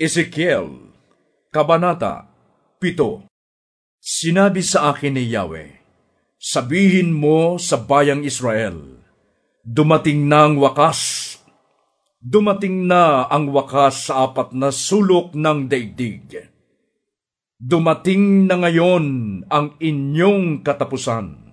Ezekiel, Kabanata 7 Sinabi sa akin ni Yahweh, Sabihin mo sa bayang Israel, Dumating na ang wakas. Dumating na ang wakas sa apat na sulok ng daigdig. Dumating na ngayon ang inyong katapusan.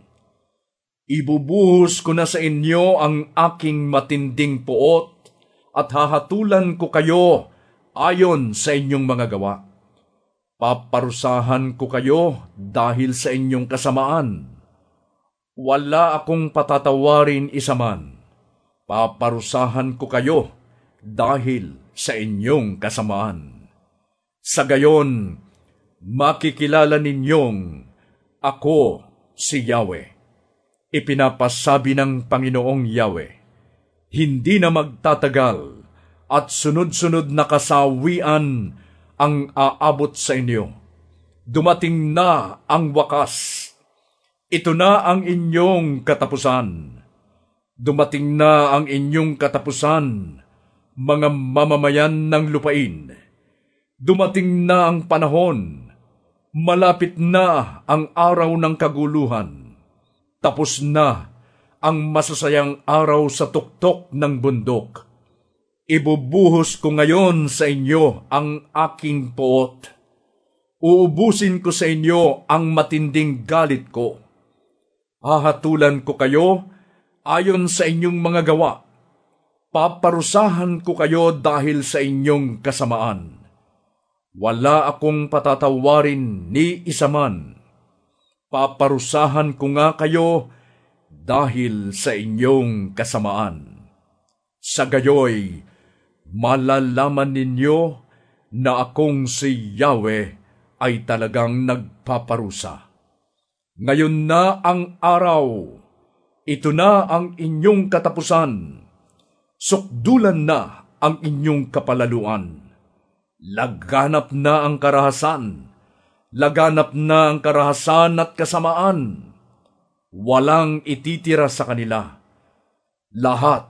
Ibubuhos ko na sa inyo ang aking matinding puot at hahatulan ko kayo ayon sa inyong mga gawa. Paparusahan ko kayo dahil sa inyong kasamaan. Wala akong patatawarin isa man. Paparusahan ko kayo dahil sa inyong kasamaan. Sa gayon, makikilala ninyong ako si Yahweh. Ipinapasabi ng Panginoong Yahweh, hindi na magtatagal at sunod-sunod na kasawian ang aabot sa inyo. Dumating na ang wakas. Ito na ang inyong katapusan. Dumating na ang inyong katapusan, mga mamamayan ng lupain. Dumating na ang panahon Malapit na ang araw ng kaguluhan. Tapos na ang masasayang araw sa tuktok ng bundok. Ibubuhos ko ngayon sa inyo ang aking poot. Uubusin ko sa inyo ang matinding galit ko. Hahatulan ko kayo ayon sa inyong mga gawa. Paparusahan ko kayo dahil sa inyong kasamaan wala akong patatawarin ni isa man. Paparusahan ko nga kayo dahil sa inyong kasamaan. Sa gayoy, malalaman ninyo na akong si Yahweh ay talagang nagpaparusa. Ngayon na ang araw, ito na ang inyong katapusan, sukdulan na ang inyong kapalaluan Laganap na ang karahasan. Laganap na ang karahasan at kasamaan. Walang ititira sa kanila. Lahat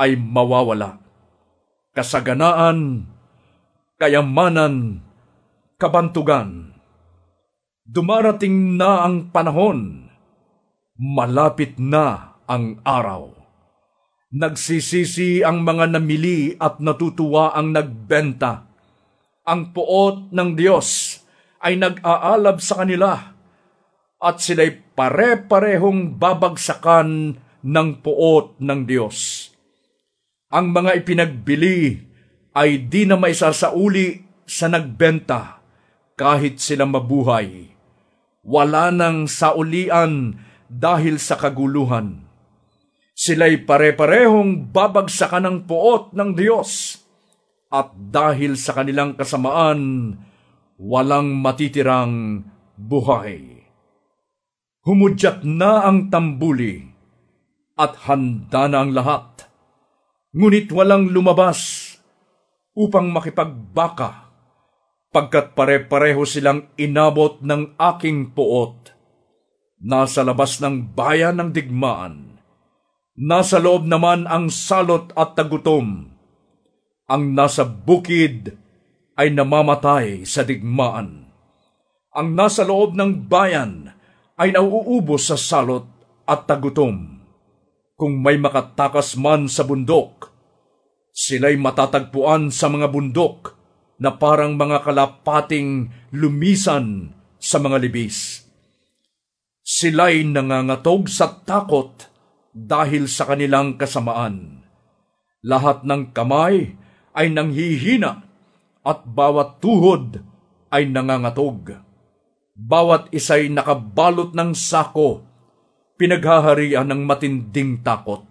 ay mawawala. Kasaganaan, kayamanan, kabantugan. Dumarating na ang panahon. Malapit na ang araw. Nagsisisi ang mga namili at natutuwa ang nagbenta ang puot ng Diyos ay nag-aalab sa kanila at sila'y pare-parehong babagsakan ng puot ng Diyos. Ang mga ipinagbili ay di na maisasauli sa nagbenta kahit sila mabuhay. Wala nang saulian dahil sa kaguluhan. Sila'y pare-parehong babagsakan ng puot ng Diyos at dahil sa kanilang kasamaan, walang matitirang buhay. Humudyat na ang tambuli at handa na ang lahat, ngunit walang lumabas upang makipagbaka pagkat pare-pareho silang inabot ng aking puot. Nasa labas ng bayan ng digmaan, nasa loob naman ang salot at tagutom, ang nasa bukid ay namamatay sa digmaan. Ang nasa loob ng bayan ay nauubos sa salot at tagutom. Kung may makatakas man sa bundok, sila'y matatagpuan sa mga bundok na parang mga kalapating lumisan sa mga libis. Sila'y nangangatog sa takot dahil sa kanilang kasamaan. Lahat ng kamay ay nanghihina at bawat tuhod ay nangangatog. Bawat isa'y nakabalot ng sako, pinaghaharian ng matinding takot.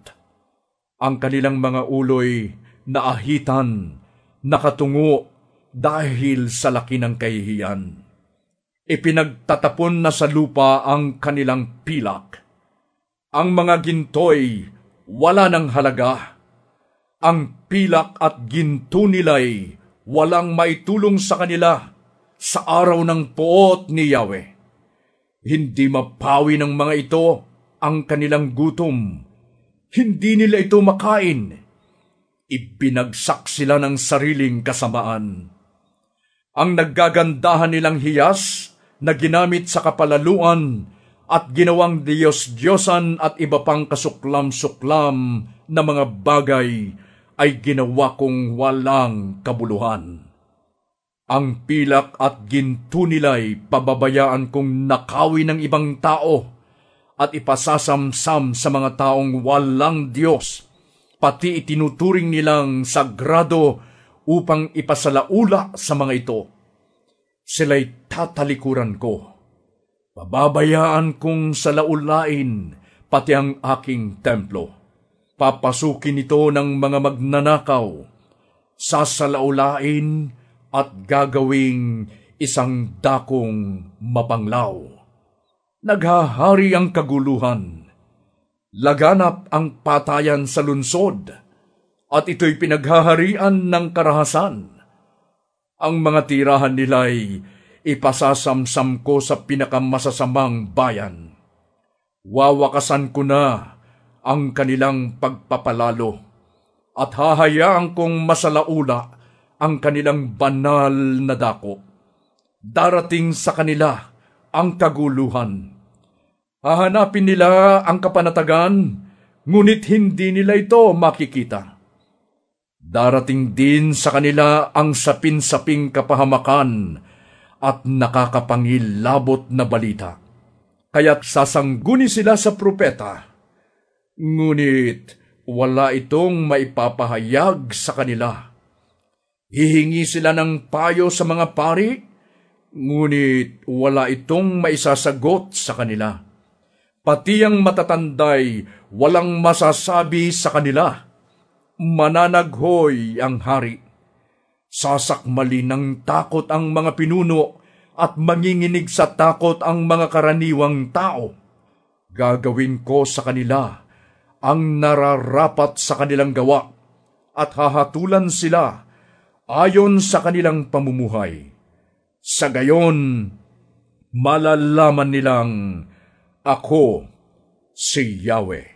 Ang kanilang mga uloy naahitan, nakatungo dahil sa laki ng kahihiyan. Ipinagtatapon na sa lupa ang kanilang pilak. Ang mga gintoy wala ng halaga ang pilak at ginto nila'y walang maitulong sa kanila sa araw ng poot ni Yahweh. Hindi mapawi ng mga ito ang kanilang gutom. Hindi nila ito makain. Ipinagsak sila ng sariling kasamaan. Ang naggagandahan nilang hiyas na ginamit sa kapalaluan at ginawang Diyos-Diyosan at iba pang kasuklam-suklam na mga bagay ay ginawa kong walang kabuluhan. Ang pilak at ginto nila'y pababayaan kong nakawi ng ibang tao at ipasasamsam sa mga taong walang Diyos, pati itinuturing nilang sagrado upang ipasalaula sa mga ito. Sila'y tatalikuran ko. Pababayaan kong salaulain pati ang aking templo. Papasukin ito ng mga magnanakaw, sasalaulain at gagawing isang dakong mapanglaw. Naghahari ang kaguluhan. Laganap ang patayan sa lunsod, at ito'y pinaghaharian ng karahasan. Ang mga tirahan nila'y ipasasamsam ko sa pinakamasasamang bayan. Wawakasan ko na ang kanilang pagpapalalo at hahayaan kong masalaula ang kanilang banal na dako. Darating sa kanila ang kaguluhan. Hahanapin nila ang kapanatagan, ngunit hindi nila ito makikita. Darating din sa kanila ang sapin-saping kapahamakan at nakakapangilabot na balita. Kaya't sasangguni sila sa propeta, ngunit wala itong maipapahayag sa kanila Hihingi sila ng payo sa mga pari, ngunit wala itong maisasagot sa kanila. Pati ang matatanday, walang masasabi sa kanila. Mananaghoy ang hari. Sasakmali ng takot ang mga pinuno at manginginig sa takot ang mga karaniwang tao. Gagawin ko sa kanila ang nararapat sa kanilang gawa at hahatulan sila ayon sa kanilang pamumuhay. Sa gayon, malalaman nilang ako si Yahweh.